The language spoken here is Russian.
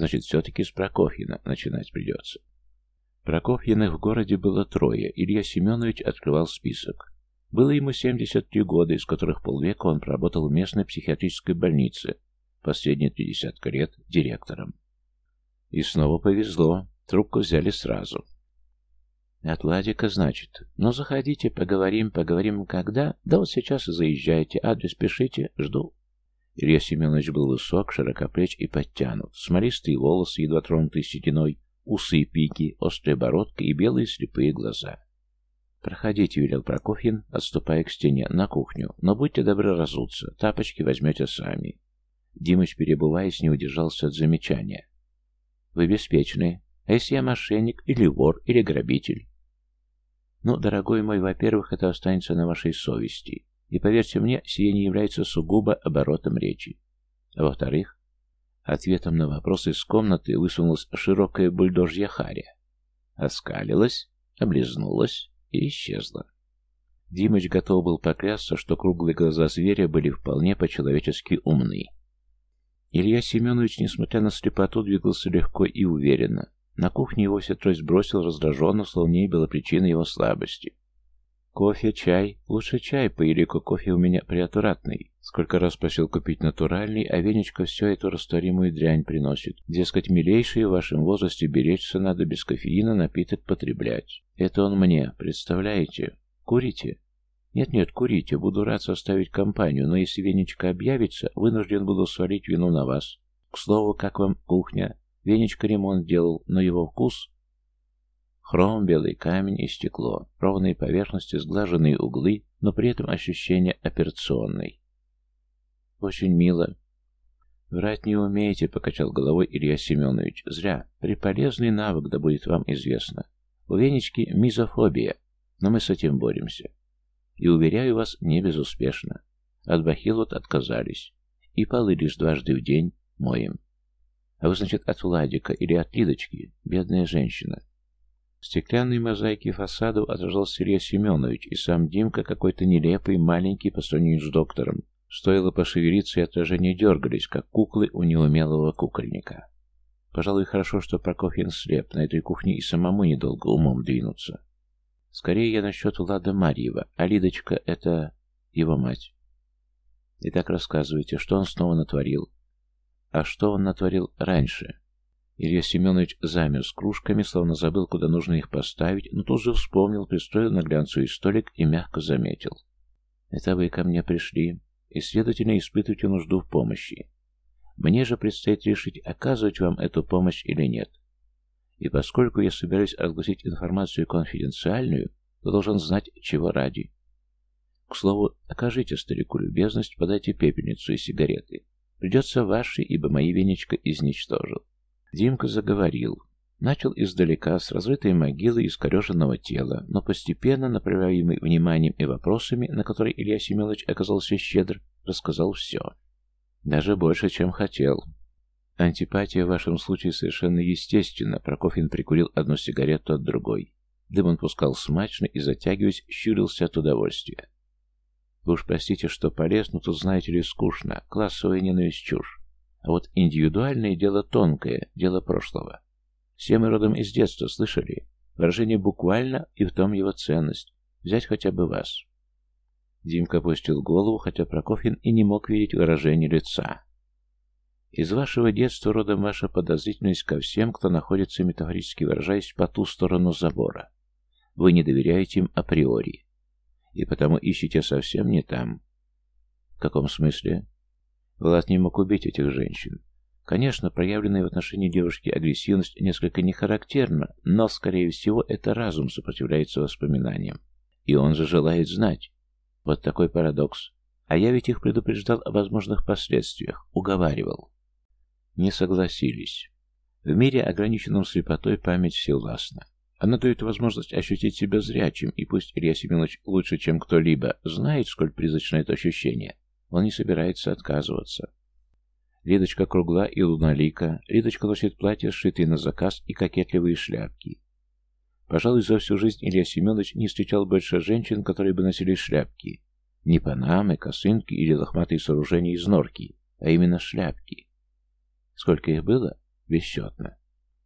Значит, все-таки с Прокофьина начинать придется. Прокофьиных в городе было трое. Илья Семенович открывал список. Было ему 73 года, из которых полвека он проработал в местной психиатрической больнице, последние три десятка лет директором. И снова повезло, трубку взяли сразу. От Владика, значит. Ну, заходите, поговорим, поговорим когда? Да вот сейчас и заезжайте, адрес пишите, жду. Илья Семенович был высок, широкоплеч и подтянут. Смолистые волосы, едва тронутые сединой, усы и пики, острая бородка и белые слепые глаза. «Проходите», — велел Прокофьин, отступая к стене, на кухню. «Но будьте добры разуться, тапочки возьмете сами». Димыч, перебываясь, не удержался от замечания. «Вы беспечны. А если я мошенник, или вор, или грабитель?» «Ну, дорогой мой, во-первых, это останется на вашей совести. И поверьте мне, сие не является сугубо оборотом речи. А во-вторых, ответом на вопрос из комнаты высунулась широкая бульдожья харя. Оскалилась, облизнулась и исчезла. Димыч готов был поклясться, что круглые глаза зверя были вполне по-человечески умны. Илья Семенович, несмотря на слепоту, двигался легко и уверенно. На кухне его все трость бросил раздраженно, словно не было причины его слабости. Кофе, чай. Лучше чай, по елику кофе у меня приатуратный. Сколько раз просил купить натуральный, а Венечка все эту растворимую дрянь приносит. Дескать, милейшие в вашем возрасте беречься надо без кофеина напиток потреблять. Это он мне, представляете? Курите? Нет-нет, курите, буду рад составить компанию, но если Венечка объявится, вынужден буду свалить вину на вас. К слову, как вам кухня? Венечка ремонт делал, но его вкус Хром, белый камень и стекло, ровные поверхности, сглаженные углы, но при этом ощущение операционной. Очень мило. Врать не умеете, покачал головой Илья Семенович. Зря. Приполезный навык, да будет вам известно. У Венечки мизофобия, но мы с этим боремся. И, уверяю вас, не безуспешно. От бахилот отказались. И полы лишь дважды в день моем. А вы, значит, от Владика или от Лидочки, бедная женщина. В стеклянной мозаике фасадов отражался Илья Семенович и сам Димка какой-то нелепый, маленький по сравнению с доктором. Стоило пошевелиться, и отражения дергались, как куклы у неумелого кукольника. Пожалуй, хорошо, что Прокофьин слеп, на этой кухне и самому недолго умом двинуться. Скорее я насчет Влада Марьева, а Лидочка — это его мать. Итак, рассказывайте, что он снова натворил. А что он натворил раньше? Илья Семенович замер с кружками, словно забыл, куда нужно их поставить, но тут же вспомнил, пристроил на глянцевый столик и мягко заметил. «Это вы ко мне пришли, и, следовательно, испытываете нужду в помощи. Мне же предстоит решить, оказывать вам эту помощь или нет. И поскольку я собираюсь разгласить информацию конфиденциальную, то должен знать, чего ради. К слову, окажите старику любезность, подайте пепельницу и сигареты. Придется ваши, ибо мои венечка изничтожил. Димка заговорил. Начал издалека, с разрытой могилы искореженного тела, но постепенно, направляемый вниманием и вопросами, на которые Илья Семенович оказался щедр, рассказал все. Даже больше, чем хотел. Антипатия в вашем случае совершенно естественна. Прокофьин прикурил одну сигарету от другой. Дым он пускал смачно и, затягиваясь, щурился от удовольствия. Вы уж простите, что полез, но тут, знаете ли, скучно. Классовая ненависть чушь. А вот индивидуальное дело тонкое, дело прошлого. Все мы родом из детства, слышали? Выражение буквально, и в том его ценность. Взять хотя бы вас. Димка опустил голову, хотя Прокофьин и не мог видеть выражение лица. Из вашего детства родом ваша подозрительность ко всем, кто находится, метафорически выражаясь, по ту сторону забора. Вы не доверяете им априори. И потому ищете совсем не там. В каком смысле? Влад не мог убить этих женщин. Конечно, проявленная в отношении девушки агрессивность несколько не характерна, но, скорее всего, это разум сопротивляется воспоминаниям. И он же желает знать. Вот такой парадокс. А я ведь их предупреждал о возможных последствиях, уговаривал. Не согласились. В мире, ограниченном слепотой, память всевластна. Она дает возможность ощутить себя зрячим, и пусть Илья Семенович лучше, чем кто-либо, знает, сколь призрачно это ощущение, он не собирается отказываться. Лидочка кругла и луналика. Лидочка носит платье, сшитые на заказ, и кокетливые шляпки. Пожалуй, за всю жизнь Илья Семенович не встречал больше женщин, которые бы носили шляпки. Не панамы, косынки или лохматые сооружения из норки, а именно шляпки. Сколько их было? бесчетно.